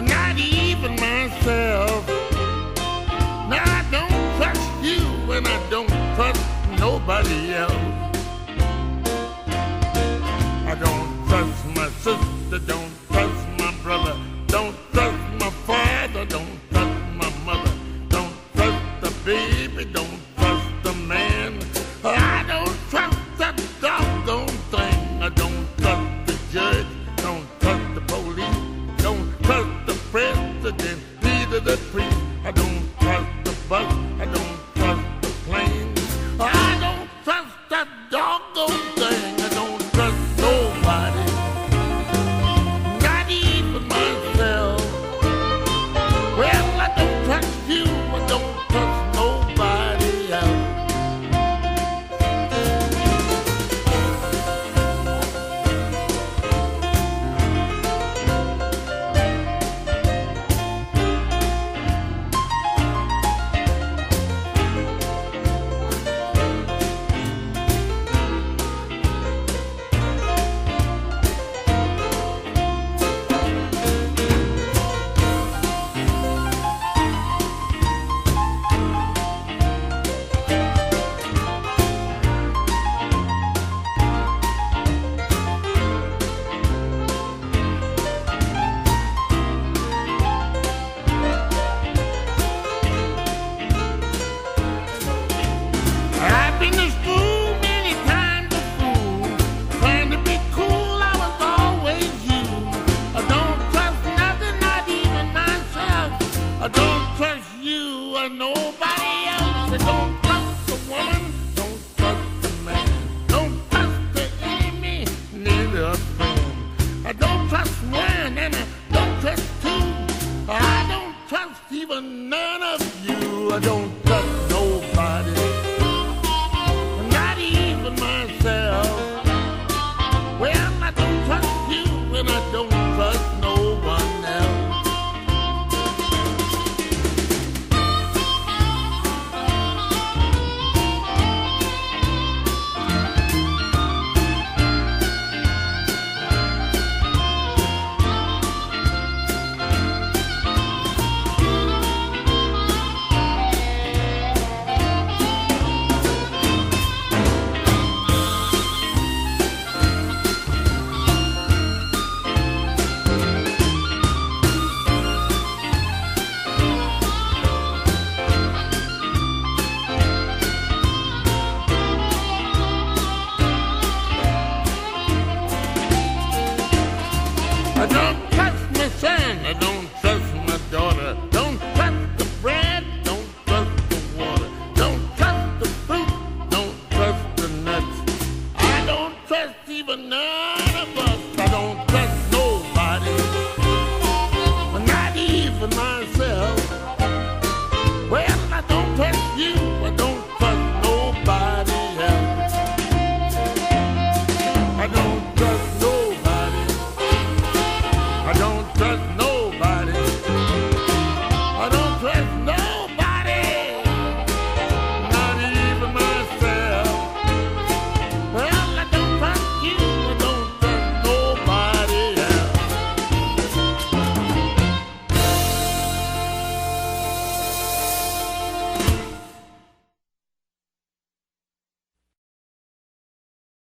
not even myself. Now I don't trust you and I don't trust nobody else. பக்தி o I don't